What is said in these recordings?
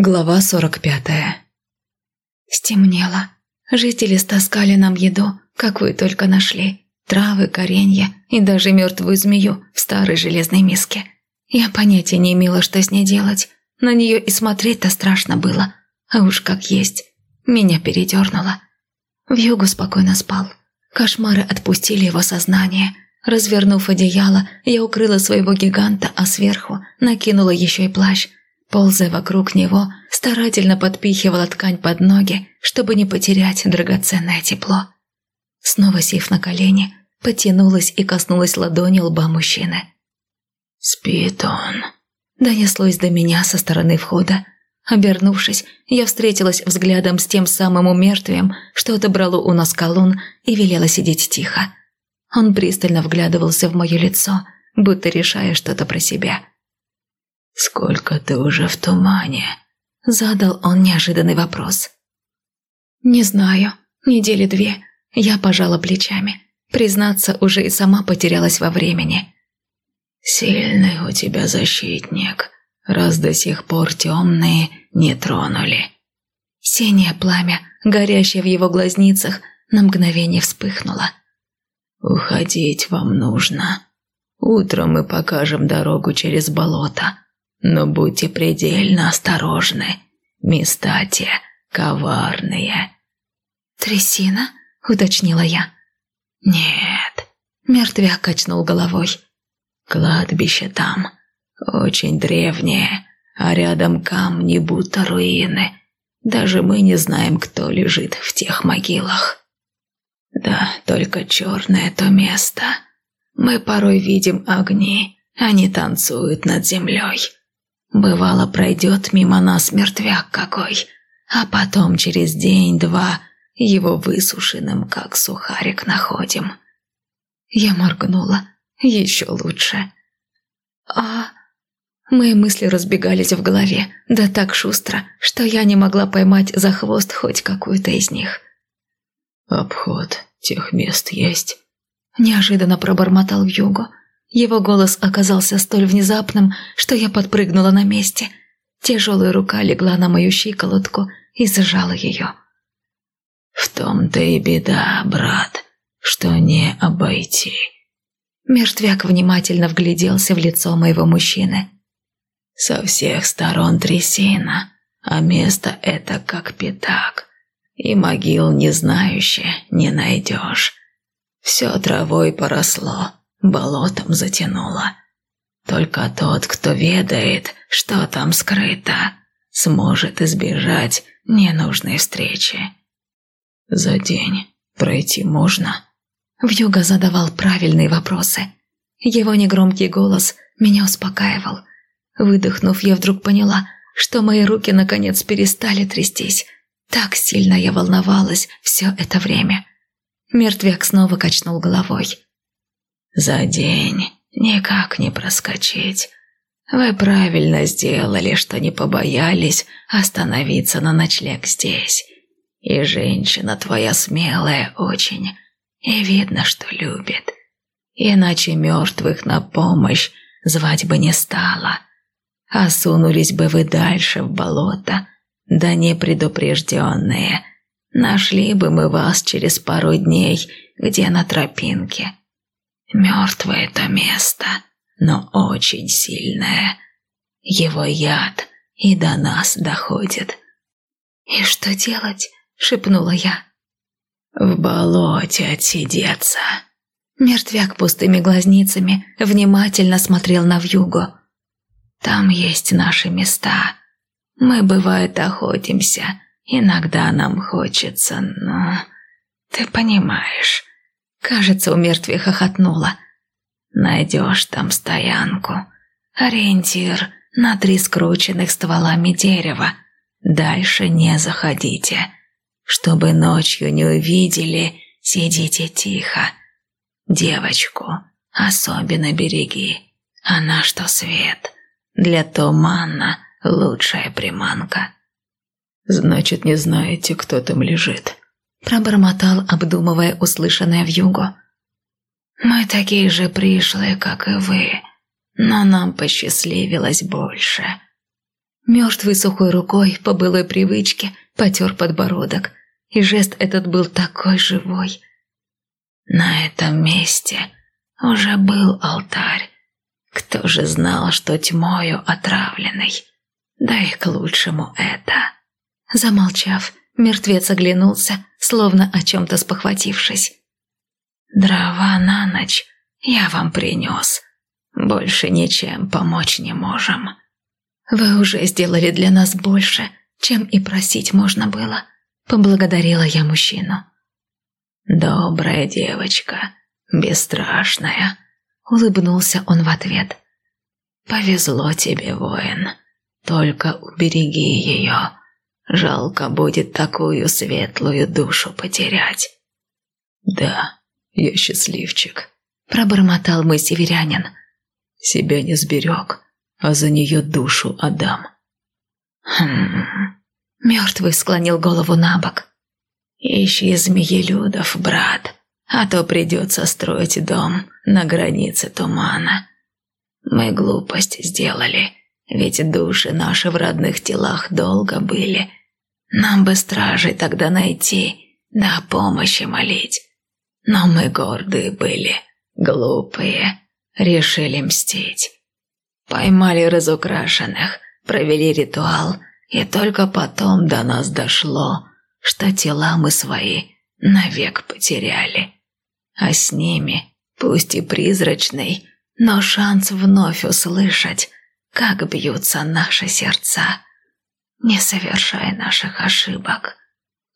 Глава сорок пятая. Стемнело. Жители стаскали нам еду, какую только нашли. Травы, коренья и даже мертвую змею в старой железной миске. Я понятия не имела, что с ней делать. На нее и смотреть-то страшно было. А уж как есть. Меня передернуло. Вьюгу спокойно спал. Кошмары отпустили его сознание. Развернув одеяло, я укрыла своего гиганта, а сверху накинула еще и плащ. Ползая вокруг него, старательно подпихивала ткань под ноги, чтобы не потерять драгоценное тепло. Снова сев на колени, потянулась и коснулась ладони лба мужчины. «Спит он», – донеслось до меня со стороны входа. Обернувшись, я встретилась взглядом с тем самым умертвием, что отобрало у нас колун и велела сидеть тихо. Он пристально вглядывался в мое лицо, будто решая что-то про себя. «Сколько ты уже в тумане?» – задал он неожиданный вопрос. «Не знаю. Недели две. Я пожала плечами. Признаться, уже и сама потерялась во времени». «Сильный у тебя защитник, раз до сих пор темные не тронули». Синее пламя, горящее в его глазницах, на мгновение вспыхнуло. «Уходить вам нужно. Утром мы покажем дорогу через болото, но будьте предельно осторожны. Места те коварные». «Трясина?» – уточнила я. «Нет», – мертвяк качнул головой. «Кладбище там очень древнее, а рядом камни будто руины. Даже мы не знаем, кто лежит в тех могилах. Да, только черное то место. Мы порой видим огни, они танцуют над землей. Бывало, пройдет мимо нас мертвяк какой, а потом через день-два его высушенным, как сухарик, находим. Я моргнула. Еще лучше. А... Мои мысли разбегались в голове, да так шустро, что я не могла поймать за хвост хоть какую-то из них. «Обход тех мест есть?» Неожиданно пробормотал в югу. Его голос оказался столь внезапным, что я подпрыгнула на месте. Тяжелая рука легла на мою щиколотку и сжала ее. «В том-то и беда, брат, что не обойти». Мертвяк внимательно вгляделся в лицо моего мужчины. «Со всех сторон трясина, а место это как пятак, и могил не знающие не найдешь. Все травой поросло, болотом затянуло. Только тот, кто ведает, что там скрыто, сможет избежать ненужной встречи. За день пройти можно?» Вьюга задавал правильные вопросы. Его негромкий голос меня успокаивал. Выдохнув, я вдруг поняла, что мои руки наконец перестали трястись. Так сильно я волновалась все это время. Мертвяк снова качнул головой. «За день никак не проскочить. Вы правильно сделали, что не побоялись остановиться на ночлег здесь. И женщина твоя смелая очень, и видно, что любит. Иначе мертвых на помощь звать бы не стала. А сунулись бы вы дальше в болото, да непредупрежденные. Нашли бы мы вас через пару дней, где на тропинке. Мертвое это место, но очень сильное. Его яд и до нас доходит. «И что делать?» – шепнула я. «В болоте отсидеться». Мертвяк пустыми глазницами внимательно смотрел на вьюгу. «Там есть наши места. Мы, бывает, охотимся. Иногда нам хочется, но... Ты понимаешь». Кажется, у мертвия хохотнула. «Найдешь там стоянку. Ориентир на три скрученных стволами дерева. Дальше не заходите. Чтобы ночью не увидели, сидите тихо. Девочку особенно береги. Она что свет. Для тумана лучшая приманка. Значит, не знаете, кто там лежит. Пробормотал, обдумывая услышанное в югу. Мы такие же пришлые, как и вы, но нам посчастливилось больше. Мертвый сухой рукой по былой привычке потер подбородок, и жест этот был такой живой. На этом месте уже был алтарь. Кто же знал, что тьмою отравленный? Да и к лучшему это. Замолчав, мертвец оглянулся, словно о чем-то спохватившись. «Дрова на ночь я вам принес. Больше ничем помочь не можем. Вы уже сделали для нас больше, чем и просить можно было», — поблагодарила я мужчину. «Добрая девочка, бесстрашная», — улыбнулся он в ответ. «Повезло тебе, воин, только убереги ее. Жалко будет такую светлую душу потерять». «Да, я счастливчик», — пробормотал мой северянин. «Себя не сберег, а за нее душу отдам». «Хм...» Мертвый склонил голову на бок. «Ищи змеелюдов, брат, а то придется строить дом на границе тумана. Мы глупость сделали, ведь души наши в родных телах долго были. Нам бы стражей тогда найти, да помощи молить. Но мы гордые были, глупые, решили мстить. Поймали разукрашенных, провели ритуал, и только потом до нас дошло, что тела мы свои навек потеряли. А с ними, пусть и призрачный, но шанс вновь услышать, как бьются наши сердца. Не совершай наших ошибок.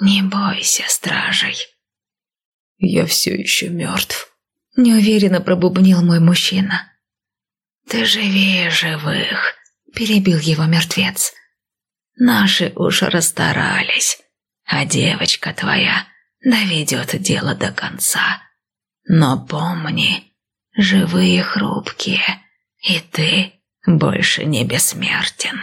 Не бойся, стражей. Я все еще мертв. Неуверенно пробубнил мой мужчина. Ты живее живых, перебил его мертвец. Наши уж расстарались, а девочка твоя доведет дело до конца. Но помни, живые хрупкие, и ты больше не бессмертен.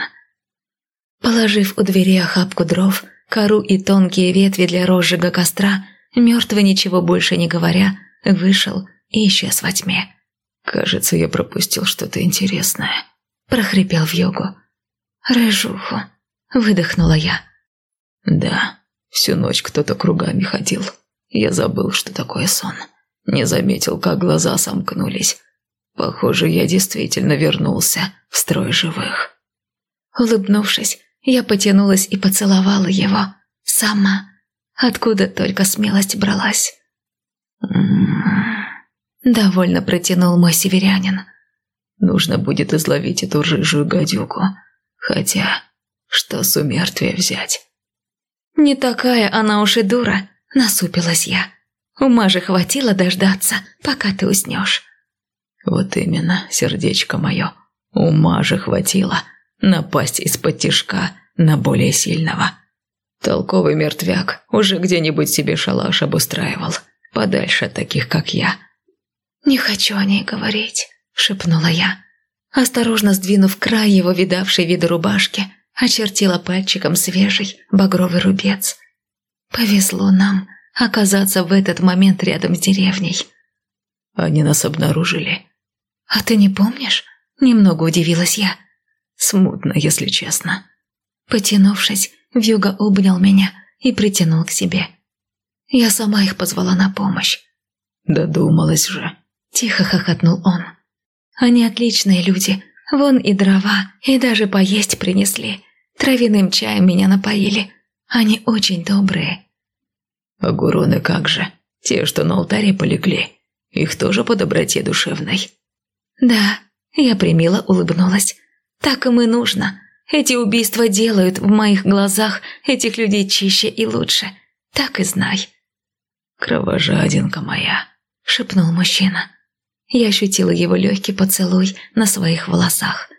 Положив у двери охапку дров, кору и тонкие ветви для розжига костра, мертвый, ничего больше не говоря, вышел и исчез во тьме. «Кажется, я пропустил что-то интересное», – прохрипел в йогу. «Рыжуху», – выдохнула я. «Да, всю ночь кто-то кругами ходил. Я забыл, что такое сон. Не заметил, как глаза сомкнулись. Похоже, я действительно вернулся в строй живых». Улыбнувшись, я потянулась и поцеловала его. Сама. Откуда только смелость бралась. Довольно протянул мой северянин. Нужно будет изловить эту рыжую гадюку. Хотя, что с умертвия взять? Не такая она уж и дура, насупилась я. Ума же хватило дождаться, пока ты уснешь. Вот именно, сердечко мое, ума же хватило напасть из-под тишка на более сильного. Толковый мертвяк уже где-нибудь себе шалаш обустраивал, подальше от таких, как я. «Не хочу о ней говорить», — шепнула я. Осторожно сдвинув край его видавшей виды рубашки, очертила пальчиком свежий багровый рубец. Повезло нам оказаться в этот момент рядом с деревней. Они нас обнаружили. А ты не помнишь? Немного удивилась я. Смутно, если честно. Потянувшись, Вьюга обнял меня и притянул к себе. Я сама их позвала на помощь. «Додумалась же», – тихо хохотнул он. «Они отличные люди. Вон и дрова, и даже поесть принесли. Травяным чаем меня напоили. Они очень добрые». «А гуроны как же? Те, что на алтаре полегли. Их тоже по доброте душевной». «Да», – я примило улыбнулась. «Так им и нужно. Эти убийства делают в моих глазах этих людей чище и лучше. Так и знай». «Кровожадинка моя», – шепнул мужчина. Я ощутила его легкий поцелуй на своих волосах.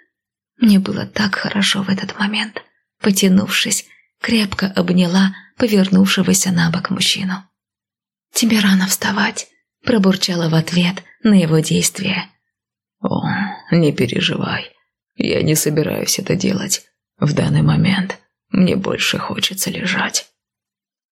Мне было так хорошо в этот момент. Потянувшись, крепко обняла повернувшегося на бок мужчину. «Тебе рано вставать», – пробурчала в ответ на его действие. «О, не переживай. Я не собираюсь это делать. В данный момент мне больше хочется лежать.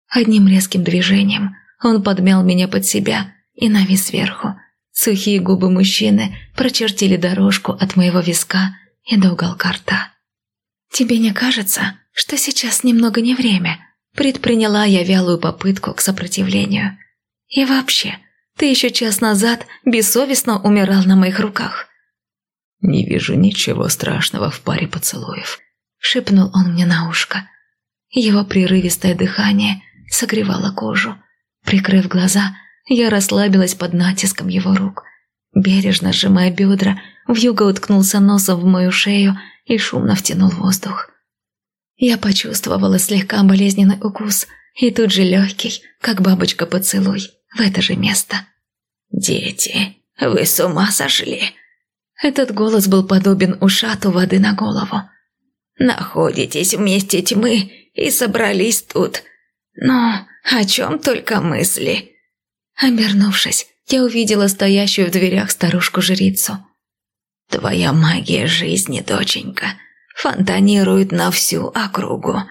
Одним резким движением он подмял меня под себя и навис сверху. Сухие губы мужчины прочертили дорожку от моего виска и до уголка рта. «Тебе не кажется, что сейчас немного не время?» Предприняла я вялую попытку к сопротивлению. «И вообще, ты еще час назад бессовестно умирал на моих руках». «Не вижу ничего страшного в паре поцелуев», — шепнул он мне на ушко. Его прерывистое дыхание согревало кожу. Прикрыв глаза, я расслабилась под натиском его рук. Бережно сжимая бедра, вьюга уткнулся носом в мою шею и шумно втянул воздух. Я почувствовала слегка болезненный укус и тут же легкий, как бабочка поцелуй, в это же место. «Дети, вы с ума сошли?» Этот голос был подобен ушату воды на голову. «Находитесь вместе тьмы и собрались тут. Но о чем только мысли?» Обернувшись, я увидела стоящую в дверях старушку-жрицу. «Твоя магия жизни, доченька, фонтанирует на всю округу».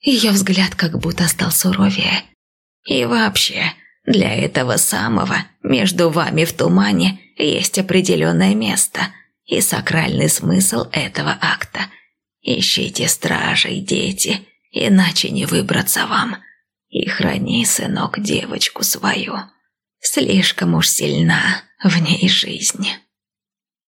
Ее взгляд как будто стал суровее. «И вообще, для этого самого между вами в тумане есть определенное место и сакральный смысл этого акта. Ищите стражей, дети, иначе не выбраться вам. И храни, сынок, девочку свою. Слишком уж сильна в ней жизнь».